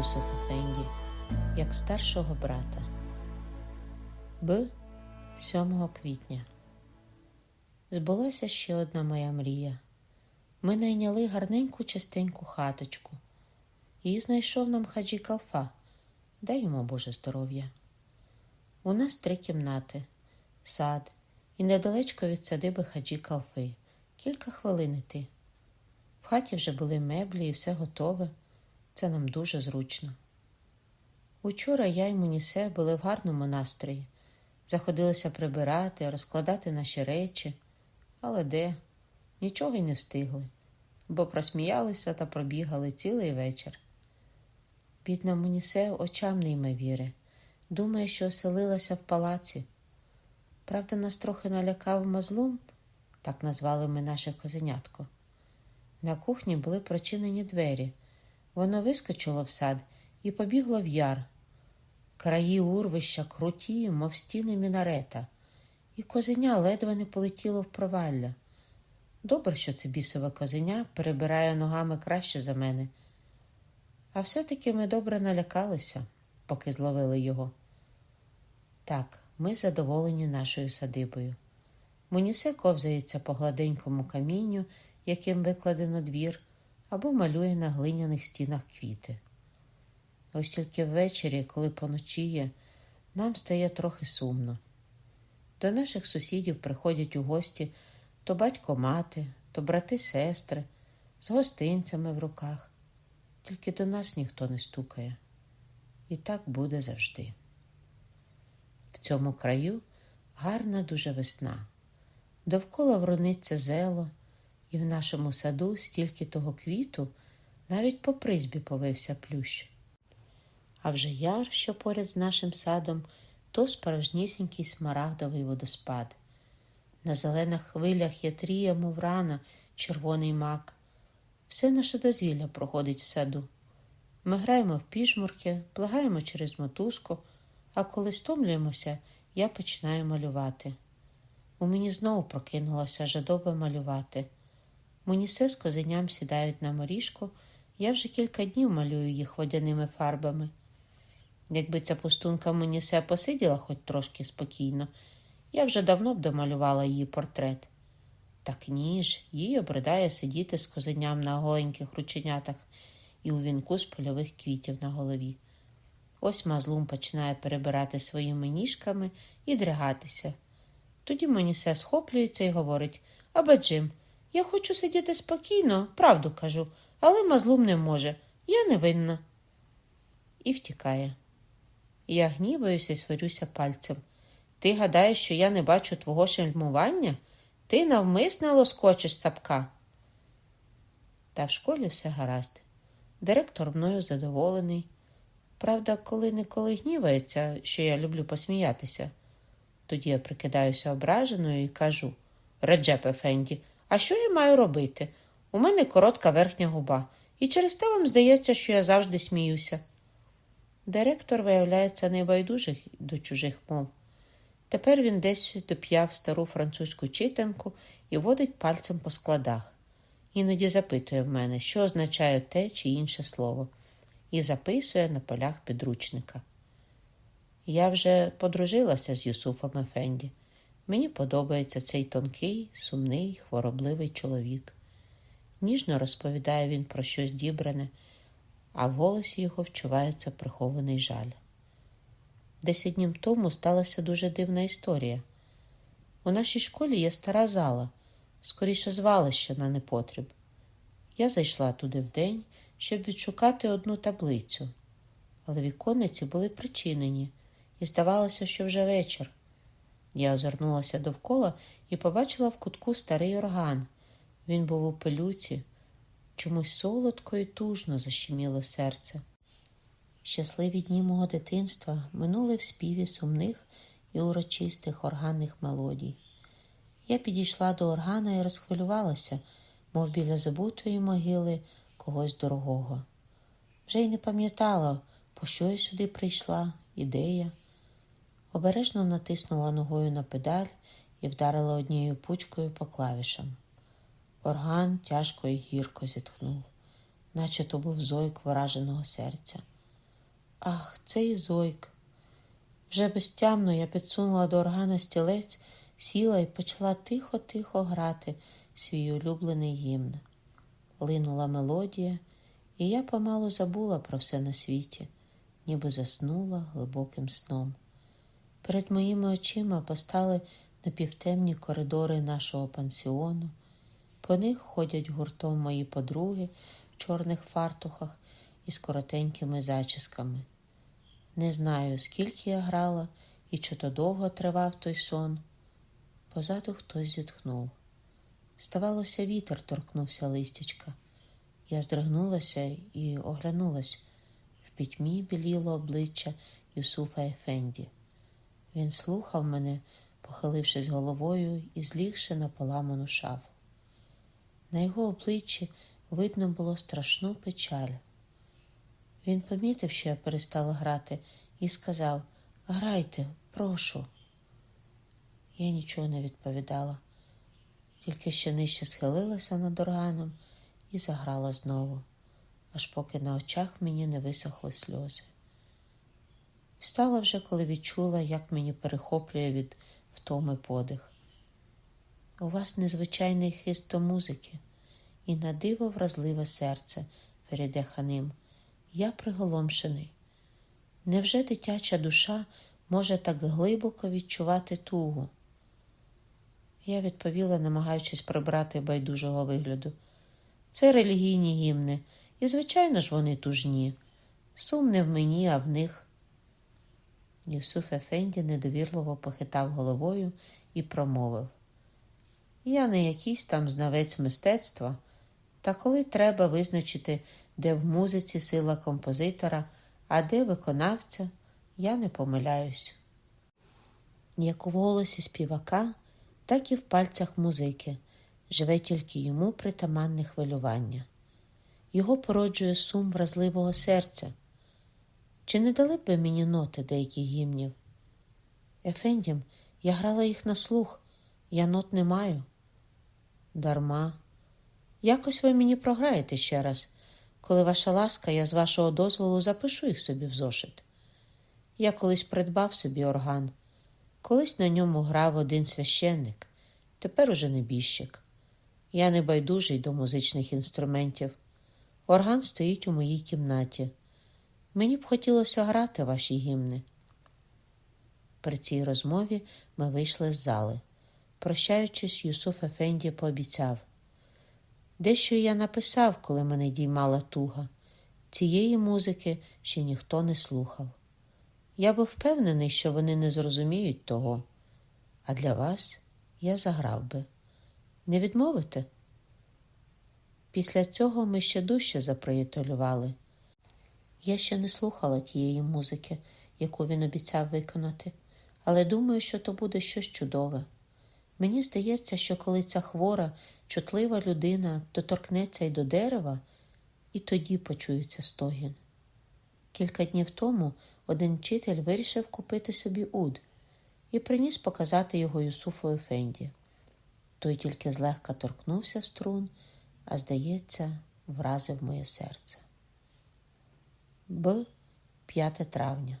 любила Юсуфа Фенді, як старшого брата. Б. 7 квітня. Збулася ще одна моя мрія. Ми найняли гарненьку частеньку хаточку. І знайшов нам хаджі калфа. Дай йому Боже здоров'я. У нас три кімнати, сад і недалечко від садиби хаджі калфи. Кілька хвилин іти. В хаті вже були меблі і все готове. Це нам дуже зручно. Учора я й Мунісе були в гарному настрої. Заходилися прибирати, розкладати наші речі, але де? Нічого й не встигли, бо просміялися та пробігали цілий вечір. Бідна Мунісе очам не йме віри. Думає, що оселилася в палаці. Правда, нас трохи налякав мазлум, так назвали ми наше козенятко. На кухні були прочинені двері. Воно вискочило в сад і побігло в яр. Краї урвища круті, мов стіни мінарета, і козеня ледве не полетіло в провалля. Добре, що це бісове козеня перебирає ногами краще за мене. А все-таки ми добре налякалися, поки зловили його. Так, ми задоволені нашою садибою. Мунісе ковзається по гладенькому камінню, яким викладено двір, або малює на глиняних стінах квіти. Ось тільки ввечері, коли поночіє, нам стає трохи сумно. До наших сусідів приходять у гості то батько мати, то брати сестри з гостинцями в руках. Тільки до нас ніхто не стукає. І так буде завжди. В цьому краю гарна дуже весна. Довкола врониться зело, і в нашому саду стільки того квіту, навіть по призбі повився плющ. А вже яр, що поряд з нашим садом, то справжнісінький смарагдовий водоспад. На зелених хвилях ятріє, мов рана, червоний мак. Все наше дозвілля проходить в саду. Ми граємо в піжмурки, плагаємо через мотузку, а коли стомлюємося, я починаю малювати. У мені знову прокинулося жадоба малювати. Мунісе з козеням сідають на моріжку, я вже кілька днів малюю їх водяними фарбами. Якби ця пустунка Мунісе посиділа хоч трошки спокійно, я вже давно б домалювала її портрет. Так ні ж, їй обридає сидіти з козеням на голеньких рученятах і у вінку з польових квітів на голові. Ось мазлум починає перебирати своїми ніжками і дригатися. Тоді Монісе схоплюється і говорить Аба Джим, я хочу сидіти спокійно, правду кажу, але мазлум не може. Я не винна. І втікає. Я гніваюся і сварюся пальцем. Ти гадаєш, що я не бачу твого шельмування? Ти навмисне лоскочиш цапка. Та в школі все гаразд. Директор мною задоволений. Правда, коли неколи гнівається, що я люблю посміятися. Тоді я прикидаюся ображеною і кажу Реджепе Фенді, а що я маю робити? У мене коротка верхня губа, і через те вам здається, що я завжди сміюся. Директор виявляється небайдужий до чужих мов. Тепер він десь доп'яв стару французьку читанку і водить пальцем по складах. Іноді запитує в мене, що означає те чи інше слово, і записує на полях підручника. Я вже подружилася з Юсуфом Ефенді. Мені подобається цей тонкий, сумний, хворобливий чоловік. Ніжно розповідає він про щось дібране, а в голосі його вчувається прихований жаль. Десять днів тому сталася дуже дивна історія. У нашій школі є стара зала, скоріше звалище на непотріб. Я зайшла туди вдень, щоб відшукати одну таблицю, але віконниці були причинені, і здавалося, що вже вечір. Я озирнулася довкола і побачила в кутку старий орган. Він був у пилюці. Чомусь солодко і тужно защеміло серце. Щасливі дні мого дитинства минули в співі сумних і урочистих органних мелодій. Я підійшла до органа і розхвилювалася, мов біля забутої могили когось дорогого. Вже й не пам'ятала, по що я сюди прийшла, ідея. Обережно натиснула ногою на педаль і вдарила однією пучкою по клавішам. Орган тяжко і гірко зітхнув. наче то був зойк враженого серця. Ах, цей зойк. Вже безтямно я підсунула до органа стілець, сіла і почала тихо-тихо грати свій улюблений гімн. Линула мелодія, і я помалу забула про все на світі, ніби заснула глибоким сном. Перед моїми очима постали напівтемні коридори нашого пансіону. По них ходять гуртом мої подруги в чорних фартухах із коротенькими зачісками. Не знаю, скільки я грала і чи то довго тривав той сон. Позаду хтось зітхнув. Ставалося, вітер торкнувся листячка. Я здригнулася і оглянулась. В пітьмі біліло обличчя Юсуфа Ефенді. Він слухав мене, похилившись головою і злігши на поламану шафу. На його обличчі видно було страшну печаль. Він помітив, що я перестала грати, і сказав Грайте, прошу. Я нічого не відповідала, тільки ще нижче схилилася над органом і заграла знову, аж поки на очах мені не висохли сльози. Встала вже, коли відчула, як мені перехоплює від втоми подих. У вас незвичайний хист до музики і на диво вразливе серце, Феріде Ханим. Я приголомшений. Невже дитяча душа може так глибоко відчувати тугу? Я відповіла, намагаючись прибрати байдужого вигляду. Це релігійні гімни, і, звичайно ж, вони тужні. Сум не в мені, а в них. Юсуф Ефенді недовірливо похитав головою і промовив Я не якийсь там знавець мистецтва, та коли треба визначити, де в музиці сила композитора, а де виконавця, я не помиляюсь. Як у голосі співака, так і в пальцях музики живе тільки йому притаманне хвилювання. Його породжує сум вразливого серця. Чи не дали б ви мені ноти деяких гімнів? Ефендім, я грала їх на слух, я нот не маю. Дарма. Якось ви мені програєте ще раз. Коли ваша ласка, я з вашого дозволу запишу їх собі в зошит. Я колись придбав собі орган, колись на ньому грав один священник, тепер уже небіжчик. Я не байдужий до музичних інструментів. Орган стоїть у моїй кімнаті. Мені б хотілося грати ваші гімни. При цій розмові ми вийшли з зали. Прощаючись, Юсуф Ефенді пообіцяв. Дещо я написав, коли мене діймала туга. Цієї музики ще ніхто не слухав. Я був впевнений, що вони не зрозуміють того, а для вас я заграв би. Не відмовите? Після цього ми ще дужче заприятелювали. Я ще не слухала тієї музики, яку він обіцяв виконати, але думаю, що то буде щось чудове. Мені здається, що коли ця хвора, чутлива людина доторкнеться й до дерева, і тоді почується стогін. Кілька днів тому один вчитель вирішив купити собі уд і приніс показати його Юсуфу Ефенді. Той тільки злегка торкнувся струн, а здається, вразив моє серце. Б. 5 травня.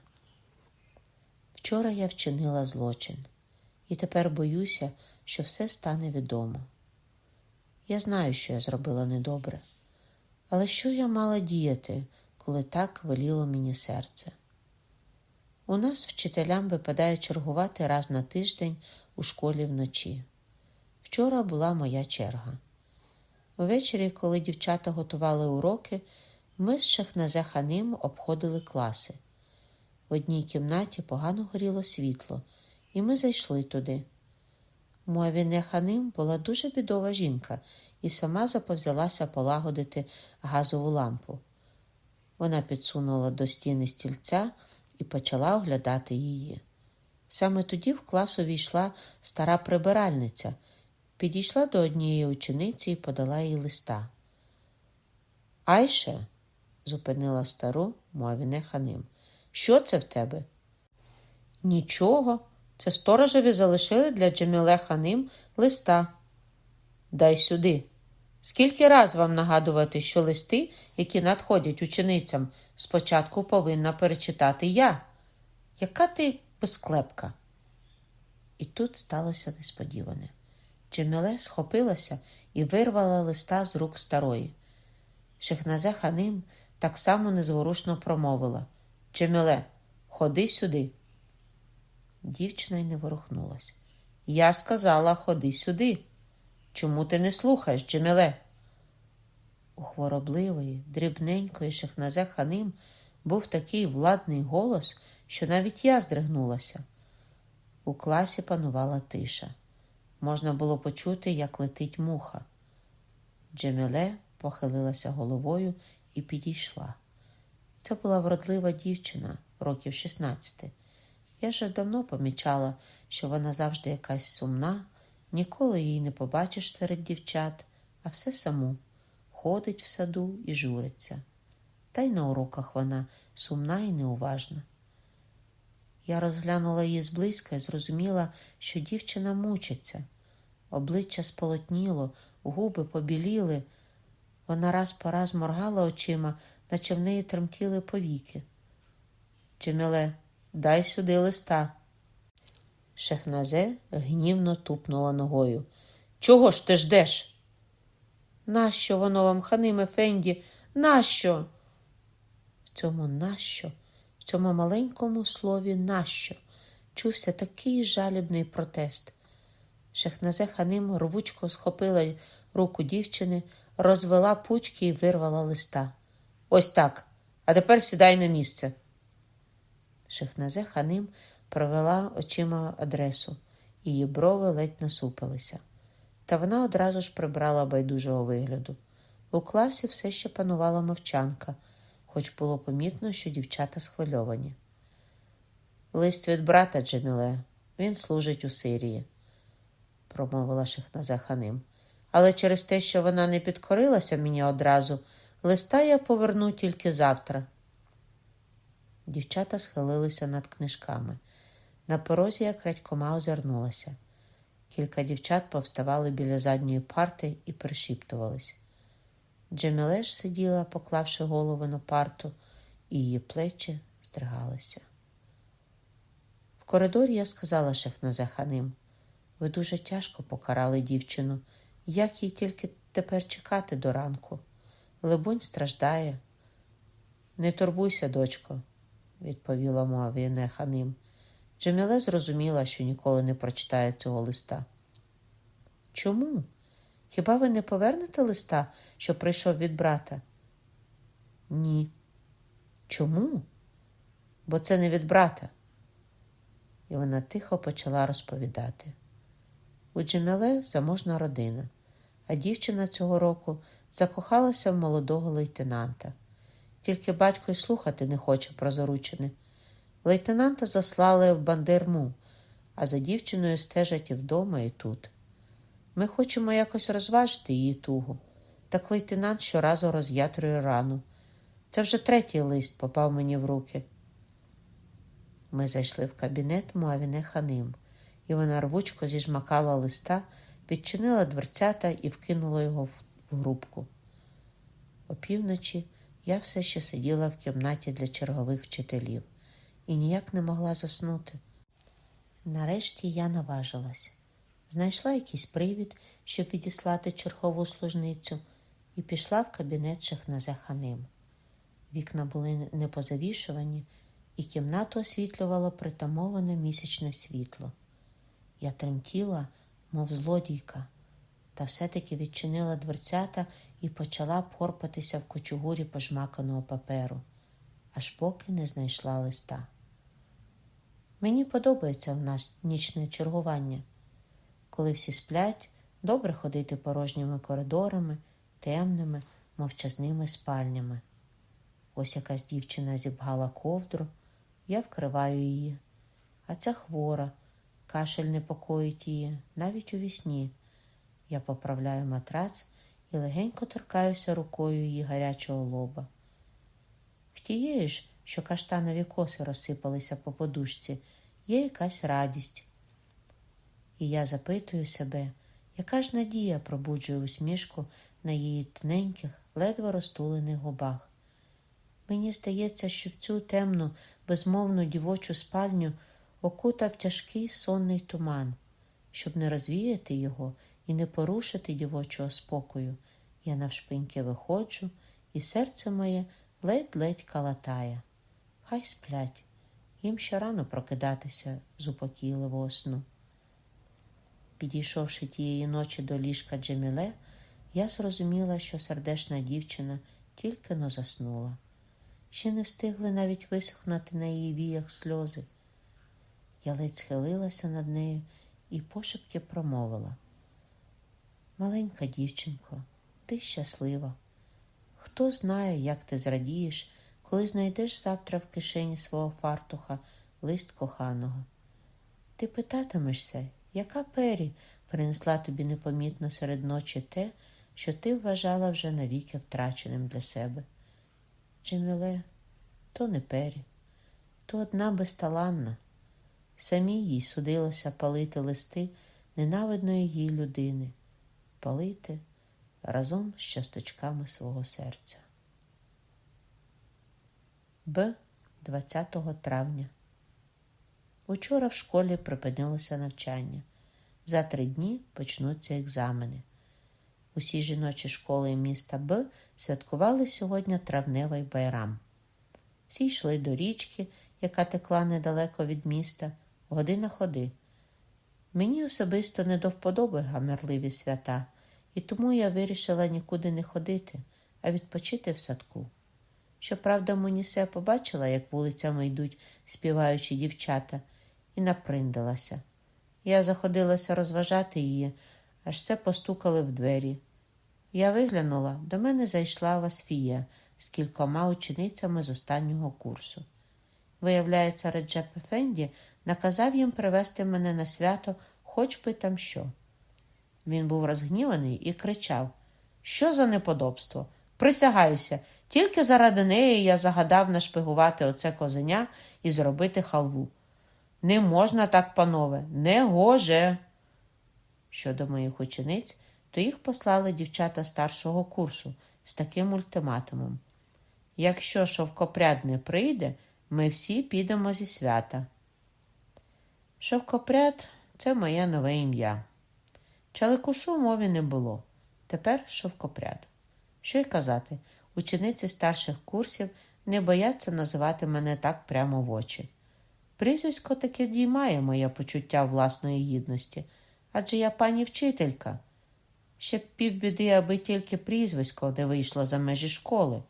Вчора я вчинила злочин, і тепер боюся, що все стане відомо. Я знаю, що я зробила недобре, але що я мала діяти, коли так веліло мені серце? У нас вчителям випадає чергувати раз на тиждень у школі вночі. Вчора була моя черга. Ввечері, коли дівчата готували уроки, ми з Шахназеханим обходили класи. В одній кімнаті погано горіло світло, і ми зайшли туди. Муавіне Ханим була дуже бідова жінка і сама заповзялася полагодити газову лампу. Вона підсунула до стіни стільця і почала оглядати її. Саме тоді в клас увійшла стара прибиральниця, підійшла до однієї учениці і подала їй листа. Айше, зупинила стару Муавіне Ханим. Що це в тебе? Нічого. Це сторожеві залишили для Джеміле Ханим листа. Дай сюди, Скільки раз вам нагадувати, що листи, які надходять ученицям, спочатку повинна перечитати я? Яка ти безклепка? І тут сталося несподіване. Джеміле схопилася і вирвала листа з рук старої. Шехназе ханим так само незворушно промовила Джеміле, ходи сюди. Дівчина й не ворухнулась. Я сказала, ходи сюди. Чому ти не слухаєш, Джеміле? У хворобливої, дрібненької Шехназе ханим був такий владний голос, що навіть я здригнулася. У класі панувала тиша. Можна було почути, як летить муха. Джеміле похилилася головою і підійшла. Це була вродлива дівчина, років 16. Я вже давно помічала, що вона завжди якась сумна, ніколи її не побачиш серед дівчат, а все саму ходить в саду і журиться. Та й на уроках вона сумна і неуважна. Я розглянула її зблизька і зрозуміла, що дівчина мучиться. Обличчя сполотніло, губи побіліли. Вона раз по раз моргала очима, наче в неї тремтіли повіки. Чеміле, дай сюди листа. Шехназе гнівно тупнула ногою. Чого ж ти ждеш? Нащо воно вам, ханиме Фенді? Нащо? В цьому нащо, в цьому маленькому слові нащо чувся такий жалібний протест. Шехназе ханим рвучко схопила руку дівчини, розвела пучки і вирвала листа. Ось так. А тепер сідай на місце. Шехназе ханим провела очима адресу, її брови ледь насупилися. Та вона одразу ж прибрала байдужого вигляду. У класі все ще панувала мовчанка, хоч було помітно, що дівчата схвильовані. Лист від брата Джеміле, він служить у Сирії, промовила Шехназа ханим. Але через те, що вона не підкорилася мені одразу, листа я поверну тільки завтра. Дівчата схилилися над книжками. На порозі я крадькома озирнулася. Кілька дівчат повставали біля задньої парти і пришіптувались. Джемілеш сиділа, поклавши голову на парту, і її плечі здригалися. В коридорі я сказала Шехназе ханим, ви дуже тяжко покарали дівчину. Як їй тільки тепер чекати до ранку? Либонь страждає. Не турбуйся, дочко, відповіла Муавіне ханим. Джеміле зрозуміла, що ніколи не прочитає цього листа. Чому? Хіба ви не повернете листа, що прийшов від брата? Ні. Чому? Бо це не від брата. І вона тихо почала розповідати. У Джеміле заможна родина, а дівчина цього року закохалася в молодого лейтенанта. Тільки батько й слухати не хоче про заручини. Лейтенанта заслали в бандерму, а за дівчиною стежать і вдома, і тут. Ми хочемо якось розважити її тугу, так лейтенант щоразу роз'ятрює рану. Це вже третій лист попав мені в руки. Ми зайшли в кабінет Муавіне Ханим, і вона рвучко зіжмакала листа, підчинила дверцята і вкинула його в грубку. Опівночі я все ще сиділа в кімнаті для чергових вчителів і ніяк не могла заснути. Нарешті я наважилась, знайшла якийсь привід, щоб відіслати чергову служницю, і пішла в кабінет Шехназе Ханим. Вікна були не позавішувані, і кімнату освітлювало притамоване місячне світло. Я тремтіла, мов злодійка, та все-таки відчинила дверцята і почала порпатися в кочугурі пожмаканого паперу, аж поки не знайшла листа. Мені подобається в нас нічне чергування. Коли всі сплять, добре ходити порожніми коридорами, темними, мовчазними спальнями. Ось якась дівчина зібгала ковдру, я вкриваю її, а ця хвора, кашель непокоїть її, навіть у вісні. Я поправляю матрац і легенько торкаюся рукою її гарячого лоба. В тієї ж, що каштанові коси розсипалися по подушці, є якась радість. І я запитую себе, яка ж надія пробуджує усмішку на її тоненьких, ледве розтулених губах. Мені здається, що в цю темну, безмовну дівочу спальню окутав тяжкий сонний туман. Щоб не розвіяти його і не порушити дівочого спокою, я навшпиньки виходжу, і серце моє ледь-ледь калатає. Хай сплять, їм ще рано прокидатися з упокійливого сну. Підійшовши тієї ночі до ліжка Джеміле, я зрозуміла, що сердешна дівчина тільки но заснула. Ще не встигли навіть висохнути на її віях сльози. Я ледь схилилася над нею і пошепки промовила. Маленька дівчинко, ти щаслива. Хто знає, як ти зрадієш, коли знайдеш завтра в кишені свого фартуха лист коханого. Ти питатимешся, яка пері принесла тобі непомітно серед ночі те, що ти вважала вже навіки втраченим для себе. Джеміле, то не пері, то одна безталанна. Самій їй судилося палити листи ненавидної їй людини, палити разом з часточками свого серця. Б. 20 травня. Учора в школі припинилося навчання. За три дні почнуться екзамени. Усі жіночі школи міста Б святкували сьогодні травневий байрам. Всі йшли до річки, яка текла недалеко від міста, година ходи. Мені особисто не до вподоби гамерливі свята, і тому я вирішила нікуди не ходити, а відпочити в садку. Щоправда, Монісе побачила, як вулицями йдуть співаючі дівчата, і наприндилася. Я заходилася розважати її, аж це постукали в двері. Я виглянула, до мене зайшла Васфія з кількома ученицями з останнього курсу. Виявляється, Реджеп Ефенді наказав їм привезти мене на свято, хоч би там що. Він був розгніваний і кричав: Що за неподобство? Присягаюся, тільки заради неї я загадав нашпигувати оце козеня і зробити халву. Не можна так, панове, не гоже. Щодо моїх учениць, то їх послали дівчата старшого курсу з таким ультиматумом. Якщо шовкопряд не прийде, ми всі підемо зі свята. Шовкопряд це моє нове ім'я. Чаликушу мові не було. Тепер шовкопряд. Що й казати, учениці старших курсів не бояться називати мене так прямо в очі. Прізвисько таки діймає моє почуття власної гідності, адже я пані вчителька. Ще півбіди, аби тільки прізвисько, де вийшло за межі школи.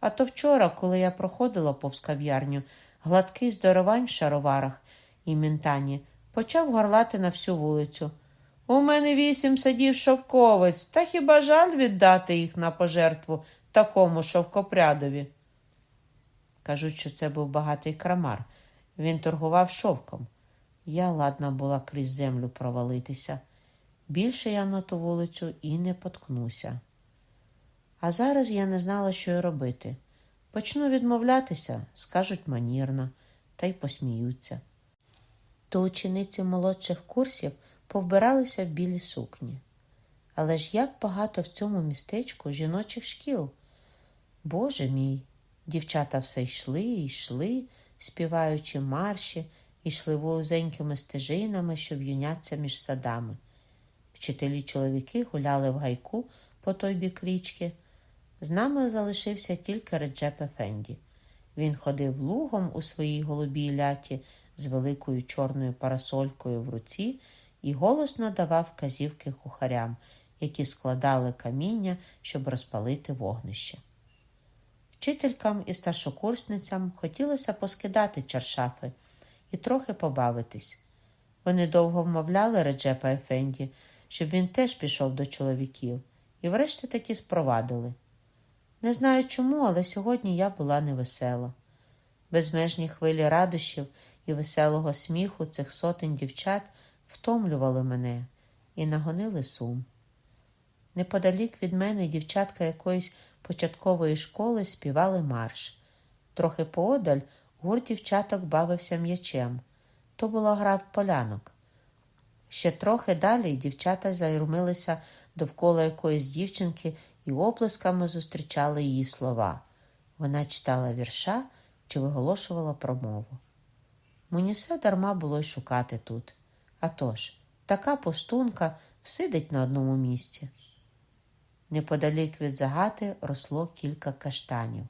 А то вчора, коли я проходила повз кав'ярню, гладкий здоровань в шароварах і ментані, почав горлати на всю вулицю. У мене вісім садів шовковець, та хіба жаль віддати їх на пожертву такому шовкопрядові? Кажуть, що це був багатий крамар. Він торгував шовком. Я ладна була крізь землю провалитися. Більше я на ту вулицю і не поткнуся. А зараз я не знала, що й робити. Почну відмовлятися, скажуть манірно, та й посміються. То учениці молодших курсів повбиралися в білі сукні. Але ж як багато в цьому містечку жіночих шкіл. Боже мій, дівчата все йшли і йшли, співаючи марші, йшли вузенькими стежинами, що в'юняться між садами. Вчителі чоловіки гуляли в гайку по той бік річки. З нами залишився тільки Реджеп Ефенді. Він ходив лугом у своїй голубій ляті з великою чорною парасолькою в руці і голосно давав казівки кухарям, які складали каміння, щоб розпалити вогнище. Вчителькам і старшокурсницям хотілося поскидати чаршафи і трохи побавитись. Вони довго вмовляли Реджепа Ефенді, щоб він теж пішов до чоловіків, і врешті таки спровадили. Не знаю чому, але сьогодні я була невесела. Безмежні хвилі радощів і веселого сміху цих сотень дівчат втомлювали мене і нагонили сум. Неподалік від мене дівчатка якоїсь початкової школи співали марш. Трохи поодаль гурт дівчаток бавився м'ячем. То була гра в полянок. Ще трохи далі дівчата зайрумилися довкола якоїсь дівчинки і оплесками зустрічали її слова. Вона читала вірша чи виголошувала промову. Мені все дарма було й шукати тут. А тож, така пустунка всидить на одному місці. Неподалік від загати росло кілька каштанів.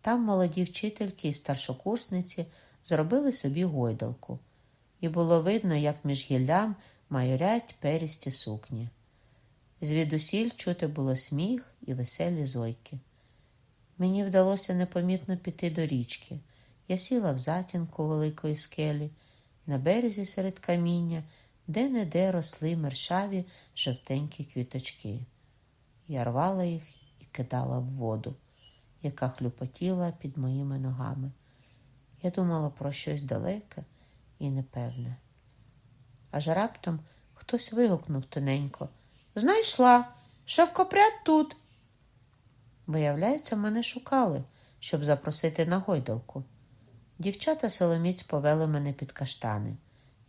Там молоді вчительки і старшокурсниці зробили собі гойдалку, і було видно, як між гіллям майорять перісті сукні. Звідусіль чути було сміх і веселі зойки. Мені вдалося непомітно піти до річки. Я сіла в затінку великої скелі, на березі серед каміння, де не де росли мершаві жовтенькі квіточки. Я рвала їх і кидала в воду, яка хлюпотіла під моїми ногами. Я думала про щось далеке і непевне. Аж раптом хтось вигукнув тоненько Знайшла, шовкопряд тут. Виявляється, мене шукали, щоб запросити на гойдалку. Дівчата силоміць повели мене під каштани.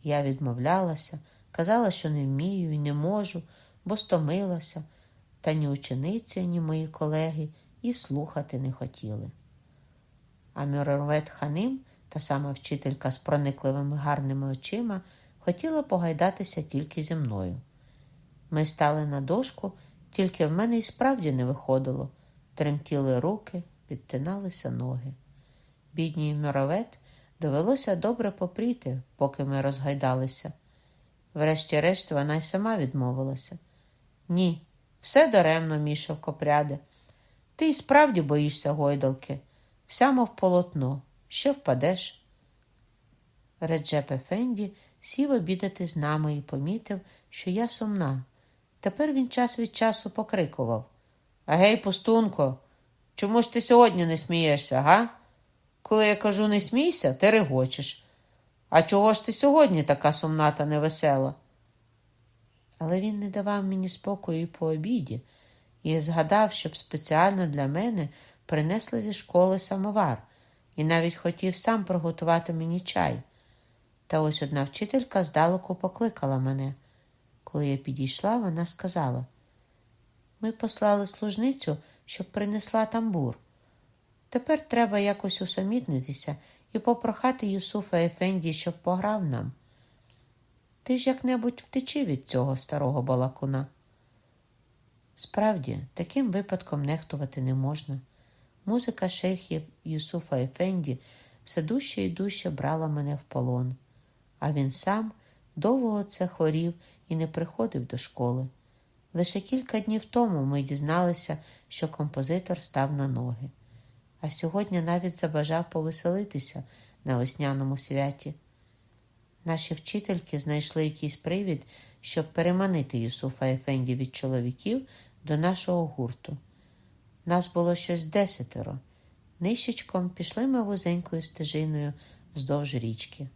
Я відмовлялася, казала, що не вмію і не можу, бо стомилася, та ні учениці, ні мої колеги і слухати не хотіли. А Мюрервет Ханим, та сама вчителька з проникливими гарними очима, хотіла погайдатися тільки зі мною. Ми стали на дошку, тільки в мене і справді не виходило. Тремтіли руки, підтиналися ноги. Бідній мюровет довелося добре попріти, поки ми розгайдалися. Врешті-решт вона й сама відмовилася. Ні, все даремно, мішав копряде. Ти й справді боїшся гойдалки, вся мов полотно, що впадеш. Реджеп Ефенді сів обідати з нами і помітив, що я сумна. Тепер він час від часу покрикував Агей, пустунко, чому ж ти сьогодні не смієшся, га? Коли я кажу не смійся, ти регочеш. А чого ж ти сьогодні така сумна та невесела? Але він не давав мені спокою по обіді і згадав, щоб спеціально для мене принесли зі школи самовар і навіть хотів сам приготувати мені чай. Та ось одна вчителька здалеку покликала мене. Коли я підійшла, вона сказала: Ми послали служницю, щоб принесла тамбур. Тепер треба якось усамітнитися і попрохати Юсуфа Ефенді, щоб пограв нам. Ти ж як-небудь втечи від цього старого балакуна. Справді, таким випадком нехтувати не можна. Музика шейхів Юсуфа Ефенді все дужче і дужче брала мене в полон, а він сам довго це хворів і не приходив до школи. Лише кілька днів тому ми дізналися, що композитор став на ноги, а сьогодні навіть забажав повеселитися на весняному святі. Наші вчительки знайшли якийсь привід, щоб переманити Юсуфа Ефенді від чоловіків до нашого гурту. Нас було щось десятеро. Нищечком пішли ми вузенькою стежиною вздовж річки.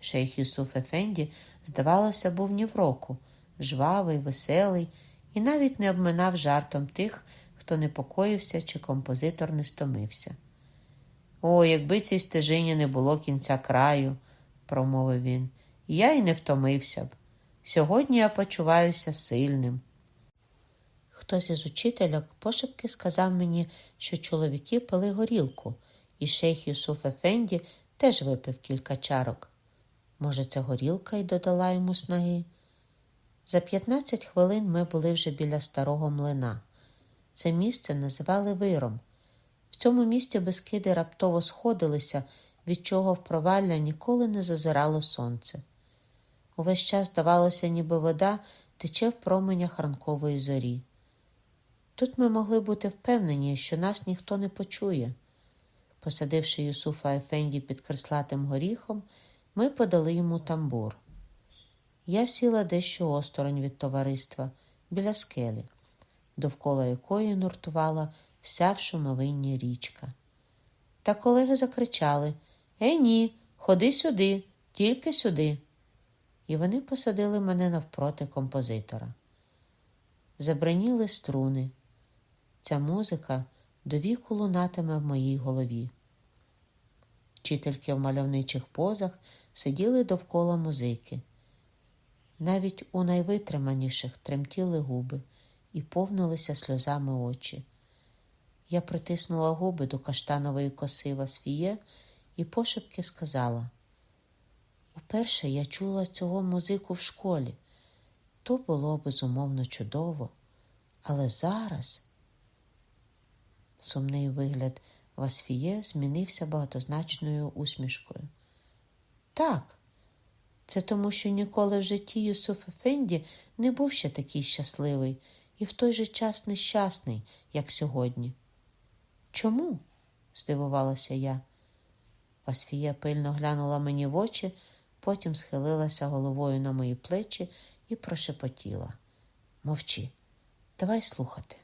Шейх Юсуф Ефенді, здавалося, був ні в року, жвавий, веселий і навіть не обминав жартом тих, хто непокоївся чи композитор не стомився. О, якби цій стежині не було кінця краю, промовив він, я й не втомився б. Сьогодні я почуваюся сильним. Хтось із учителок пошепки сказав мені, що чоловіки пили горілку, і шейх Юсуф Ефенді теж випив кілька чарок. Може, це горілка й додала йому снаги. За 15 хвилин ми були вже біля старого млина. Це місце називали виром. В цьому місці безкиди раптово сходилися, від чого в провалля ніколи не зазирало сонце. Увесь час здавалося, ніби вода тече в променях ранкової зорі. Тут ми могли бути впевнені, що нас ніхто не почує. Посадивши Юсуфа Ефенді під креслатим горіхом, ми подали йому тамбур. Я сіла дещо осторонь від товариства біля скелі, довкола якої нуртувала вся в шумовинні річка. Та колеги закричали Ей ні, ходи сюди, тільки сюди. І вони посадили мене навпроти композитора. Забриніли струни. Ця музика до віку лунатиме в моїй голові. Вчительки в мальовничих позах сиділи довкола музики. Навіть у найвитриманіших тремтіли губи і повнилися сльозами очі. Я притиснула губи до каштанової коси Васфіє і пошепки сказала: Уперше я чула цього музику в школі. То було безумовно чудово, але зараз сумний вигляд Васфіє змінився багатозначною усмішкою. Так, це тому, що ніколи в житті Юсуф Ефенді не був ще такий щасливий і в той же час нещасний, як сьогодні. Чому? здивувалася я. Васфія пильно глянула мені в очі, потім схилилася головою на мої плечі і прошепотіла. Мовчи, давай слухати.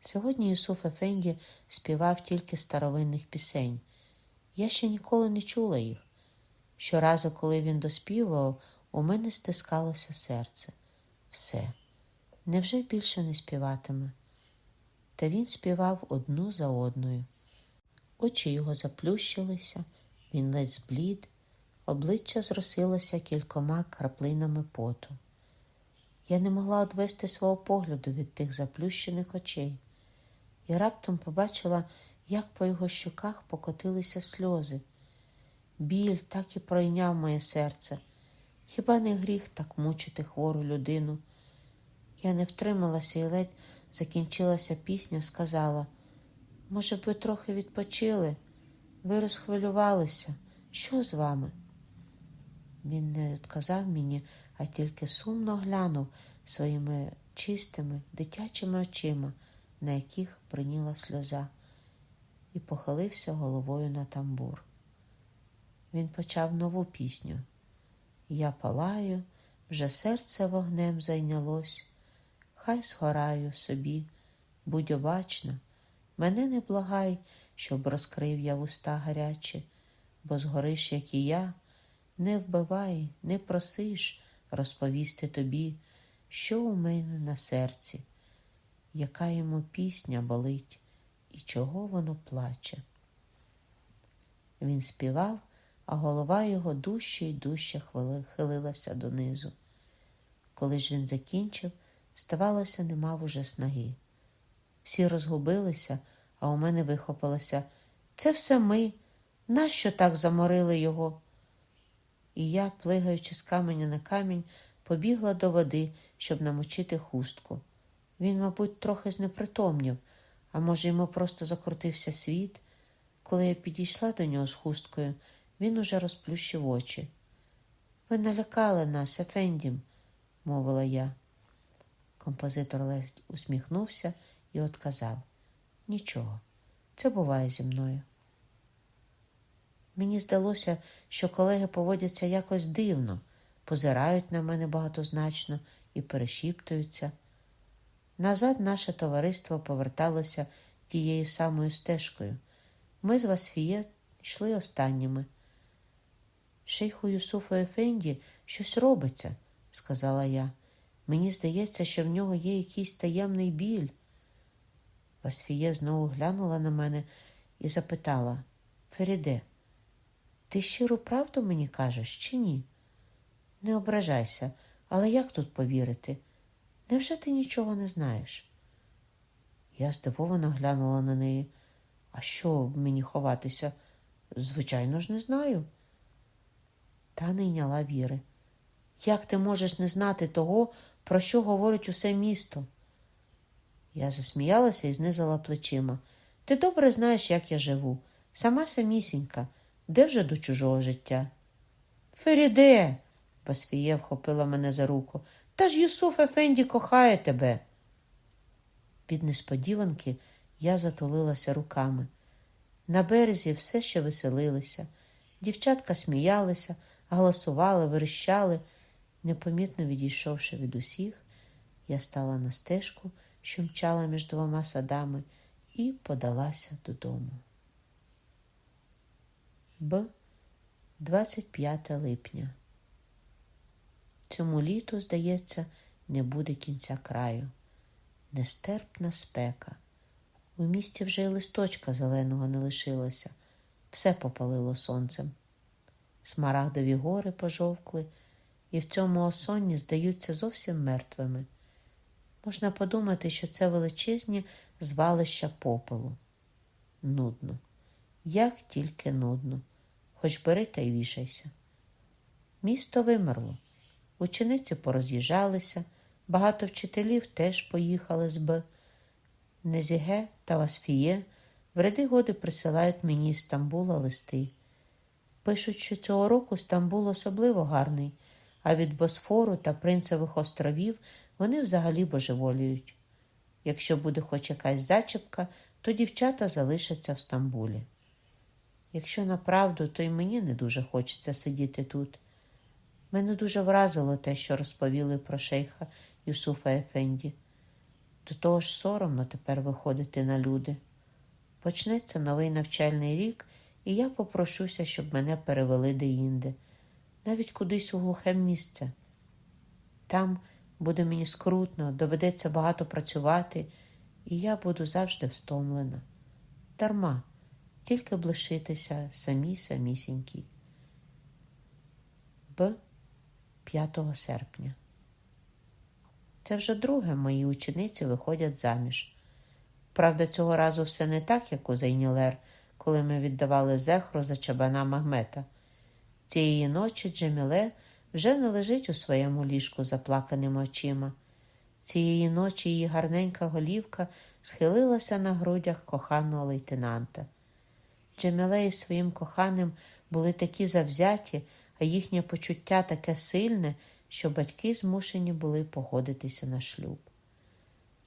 Сьогодні Юсуф Ефенді співав тільки старовинних пісень. Я ще ніколи не чула їх. Щоразу, коли він доспівував, у мене стискалося серце. Все, невже більше не співатиме? Та він співав одну за одною. Очі його заплющилися, він ледь зблід, обличчя зросилося кількома краплинами поту. Я не могла одвести свого погляду від тих заплющених очей і раптом побачила, як по його щоках покотилися сльози. Біль так і пройняв моє серце. Хіба не гріх так мучити хвору людину? Я не втрималася і ледь закінчилася пісня, сказала, може б, ви трохи відпочили? Ви розхвилювалися. Що з вами? Він не відказав мені, а тільки сумно глянув своїми чистими, дитячими очима, на яких бриніла сльоза, і похилився головою на тамбур. Він почав нову пісню. Я палаю, вже серце вогнем зайнялось, хай згораю собі, будь обачна, мене не благай, щоб розкрив я вуста гарячі, бо згориш, як і я, не вбивай, не просиш розповісти тобі, що у мене на серці, яка йому пісня болить і чого воно плаче. Він співав а голова його дужче й дужче хилилася донизу. Коли ж він закінчив, здавалося, не мав уже снаги. Всі розгубилися, а у мене вихопилося це все ми. Нащо так заморили його? І я, плигаючи з каменя на камінь, побігла до води, щоб намочити хустку. Він, мабуть, трохи знепритомнів, а може, йому просто закрутився світ. Коли я підійшла до нього з хусткою, він уже розплющив очі. Ви налякали нас, Ефендім, мовила я. Композитор ледь усміхнувся і отказав Нічого, це буває зі мною. Мені здалося, що колеги поводяться якось дивно, позирають на мене багатозначно і перешіптуються. Назад наше товариство поверталося тією самою стежкою. Ми з Васфіє йшли останніми. Шейху Юсуфу Ефенді щось робиться, сказала я. Мені здається, що в нього є якийсь таємний біль. Васфіє знову глянула на мене і запитала Феріде, ти щиру правду мені кажеш, чи ні? Не ображайся, але як тут повірити? Невже ти нічого не знаєш? Я здивовано глянула на неї. А що мені ховатися? Звичайно ж, не знаю та не йняла віри. Як ти можеш не знати того, про що говорить усе місто? Я засміялася і знизила плечима. Ти добре знаєш, як я живу. Сама самісінька, де вже до чужого життя? Феріде, Пасфіє вхопила мене за руку. Та ж Юсуф Ефенді кохає тебе. Від несподіванки я затулилася руками. На березі все ще веселилися. Дівчатка сміялися, галасували, верещали. Непомітно відійшовши від усіх, я стала на стежку, що мчала між двома садами, і подалася додому. Б. 25 липня. Цьому літу, здається, не буде кінця краю. Нестерпна спека. У місті вже й листочка зеленого не лишилося, все попалило сонцем смарагдові гори пожовкли і в цьому осонні здаються зовсім мертвими. Можна подумати, що це величезні звалища попелу. Нудно, як тільки нудно, хоч бери та й вішайся. Місто вимерло, учениці пороз'їжджалися, багато вчителів теж поїхали з Б. Незіге та Васфіє в ряди годи присилають мені з Стамбула листи. Пишуть, що цього року Стамбул особливо гарний, а від Босфору та Принцевих островів вони взагалі божеволіють. Якщо буде хоч якась зачіпка, то дівчата залишаться в Стамбулі. Якщо направду, то й мені не дуже хочеться сидіти тут. Мене дуже вразило те, що розповіли про шейха Юсуфа Ефенді. До того ж соромно тепер виходити на люди. Почнеться новий навчальний рік, і я попрошуся, щоб мене перевели деінде, навіть кудись у глухе місце. Там буде мені скрутно, доведеться багато працювати, і я буду завжди встомлена. Дарма, тільки б лишитися самі самісінькі. Б. 5 серпня. Це вже друге мої учениці виходять заміж. Правда, цього разу все не так, як у Зайнілер, коли ми віддавали зехру за чабана Магмета. Цієї ночі Джеміле вже не лежить у своєму ліжку заплаканими очима. Цієї ночі її гарненька голівка схилилася на грудях коханого лейтенанта. Джеміле із своїм коханим були такі завзяті, а їхнє почуття таке сильне, що батьки змушені були погодитися на шлюб.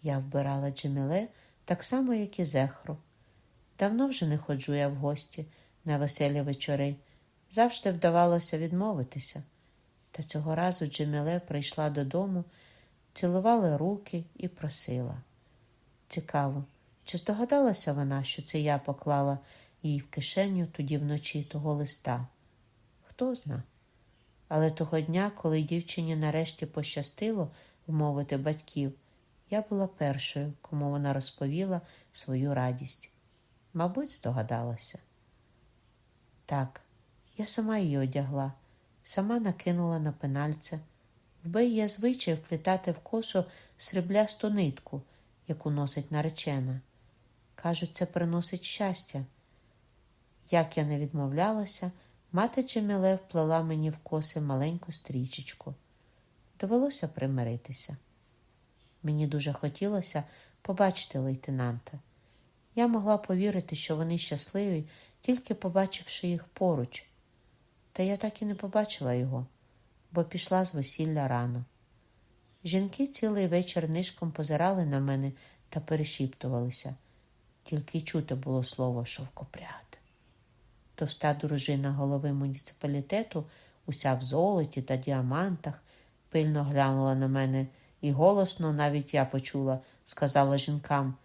Я вбирала Джеміле так само, як і Зехру. Давно вже не ходжу я в гості на веселі вечори, завжди вдавалося відмовитися. Та цього разу Джеміле прийшла додому, цілувала руки і просила. Цікаво, чи здогадалася вона, що це я поклала їй в кишеню тоді вночі того листа? Хто зна? Але того дня, коли дівчині нарешті пощастило вмовити батьків, я була першою, кому вона розповіла свою радість. Мабуть, здогадалася. Так, я сама її одягла, сама накинула на пенальце. Вбий є звичай вплітати в косу сріблясту нитку, яку носить наречена. Кажуть, це приносить щастя. Як я не відмовлялася, мати Чеміле вплела мені в коси маленьку стрічечку. Довелося примиритися. Мені дуже хотілося побачити лейтенанта. Я могла повірити, що вони щасливі, тільки побачивши їх поруч. Та я так і не побачила його, бо пішла з весілля рано. Жінки цілий вечір нишком позирали на мене та перешіптувалися, тільки чути було слово шовкопряд. Товста дружина голови муніципалітету, уся в золоті та діамантах, пильно глянула на мене і голосно, навіть я почула, сказала жінкам.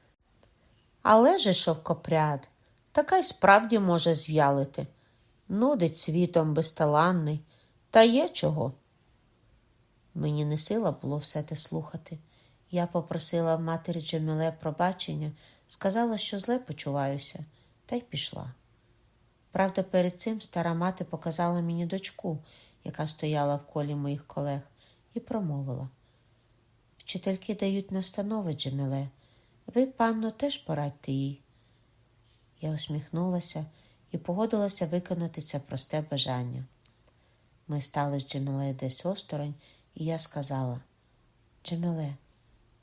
Але же шовкопряд, така й справді може зв'ялити. Нудить світом безталанний, та є чого. Мені не сила було все те слухати. Я попросила матері Джеміле пробачення, сказала, що зле почуваюся, та й пішла. Правда, перед цим стара мати показала мені дочку, яка стояла в колі моїх колег, і промовила. Вчительки дають настанови, Джеміле. Ви, панно, теж порадьте їй. Я усміхнулася і погодилася виконати це просте бажання. Ми стали з Джеміле десь осторонь, і я сказала: Джеміле,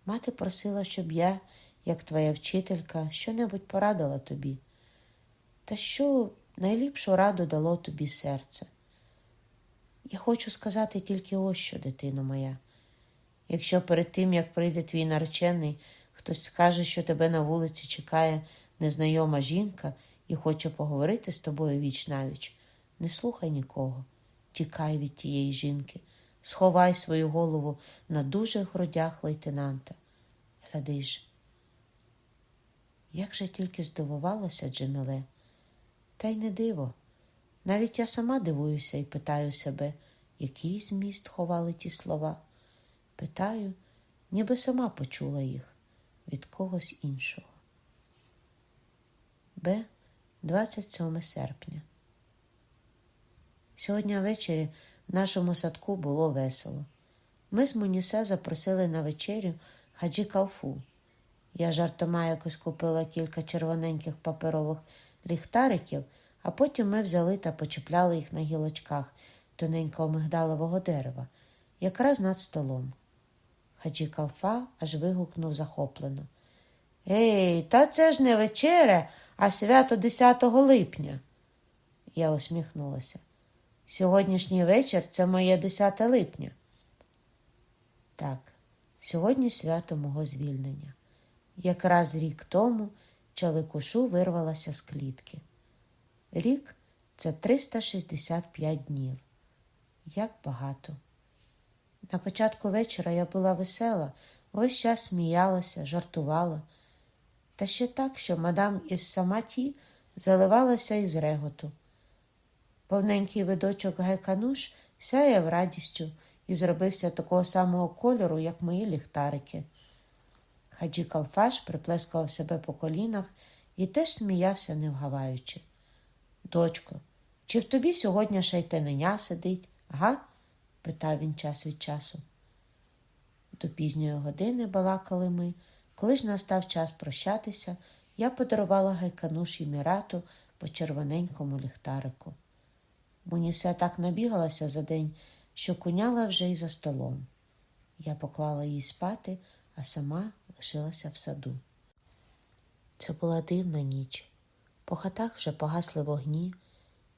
мати просила, щоб я, як твоя вчителька, що-небудь порадила тобі. Та що найліпшу раду дало тобі серце? Я хочу сказати тільки ось що, дитино моя. Якщо перед тим, як прийде твій наречений, хтось скаже, що тебе на вулиці чекає незнайома жінка і хоче поговорити з тобою віч навіч, не слухай нікого, тікай від тієї жінки, сховай свою голову на дужих грудях лейтенанта. Гляди ж. Як же тільки здивувалася Джеміле, та й не диво. Навіть я сама дивуюся і питаю себе, який зміст ховали ті слова. Питаю, ніби сама почула їх від когось іншого. Б. 27 серпня. Сьогодні ввечері В нашому садку було весело. Ми з Мунісе запросили на вечерю хаджі калфу. Я жартома якось купила кілька червоненьких паперових ліхтариків, а потім ми взяли та почіпляли їх на гілочках тоненького мигдалового дерева, якраз над столом. Хаджі Калфа аж вигукнув захоплено. Ей, та це ж не вечеря, а свято 10 липня. Я усміхнулася. Сьогоднішній вечір це моє 10 липня. Так, сьогодні свято мого звільнення. Якраз рік тому чаликушу вирвалася з клітки. Рік це 365 днів. Як багато. На початку вечора я була весела, весь час сміялася, жартувала, та ще так, що мадам із саматі заливалася із реготу. Повненький видочок гайкануш сяяв радістю і зробився такого самого кольору, як мої ліхтарики. Хаджі Калфаш приплескував себе по колінах і теж сміявся, не вгаваючи. Дочко, чи в тобі сьогодні шайтаненя сидить, га? питав він час від часу. До пізньої години балакали ми. Коли ж настав час прощатися, я подарувала гайкануш і мірату по червоненькому ліхтарику. Мунісе так набігалася за день, що куняла вже й за столом. Я поклала її спати, а сама лишилася в саду. Це була дивна ніч. По хатах вже погасли вогні,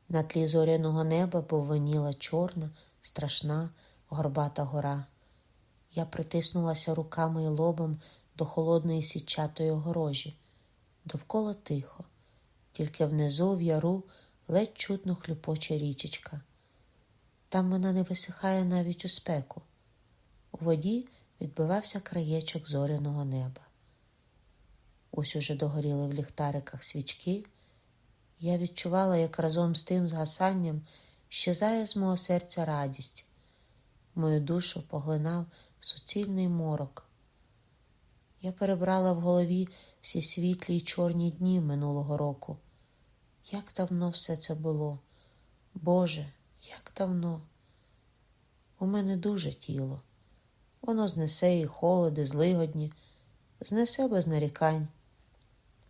на тлі зоряного неба повоніла чорна, страшна, горбата гора. Я притиснулася руками і лобом до холодної січатої огорожі. Довкола тихо, тільки внизу в яру ледь чутно хлюпоче річечка. Там вона не висихає навіть у спеку. У воді відбивався краєчок зоряного неба. Ось уже догоріли в ліхтариках свічки. Я відчувала, як разом з тим згасанням щезає з мого серця радість. Мою душу поглинав суцільний морок. Я перебрала в голові всі світлі й чорні дні минулого року. Як давно все це було? Боже, як давно? У мене дуже тіло. Воно знесе і холоди, злигодні, знесе без нарікань.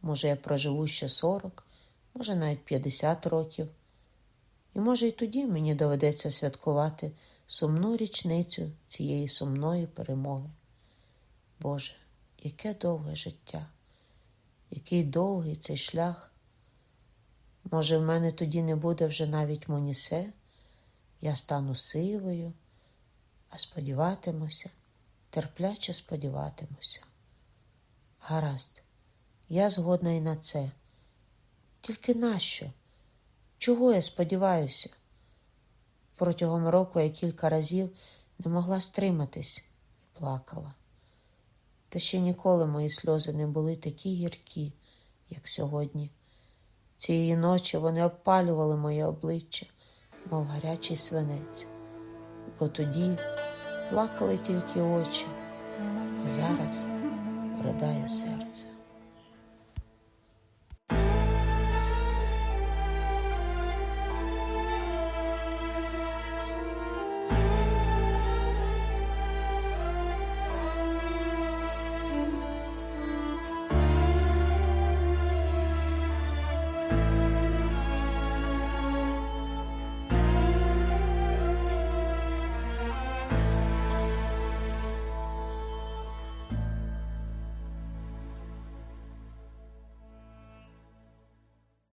Може, я проживу ще сорок, може, навіть п'ятдесят років. І, може, і тоді мені доведеться святкувати сумну річницю цієї сумної перемоги. Боже, яке довге життя, який довгий цей шлях. Може, в мене тоді не буде вже навіть Монісе, я стану сивою, а сподіватимуся, терпляче сподіватимуся. Гаразд, я згодна і на це. Тільки нащо? Чого я сподіваюся? Протягом року я кілька разів не могла стриматись і плакала. Та ще ніколи мої сльози не були такі гіркі, як сьогодні. Цієї ночі вони обпалювали моє обличчя, мов гарячий свинець, бо тоді плакали тільки очі, а зараз ридає серце.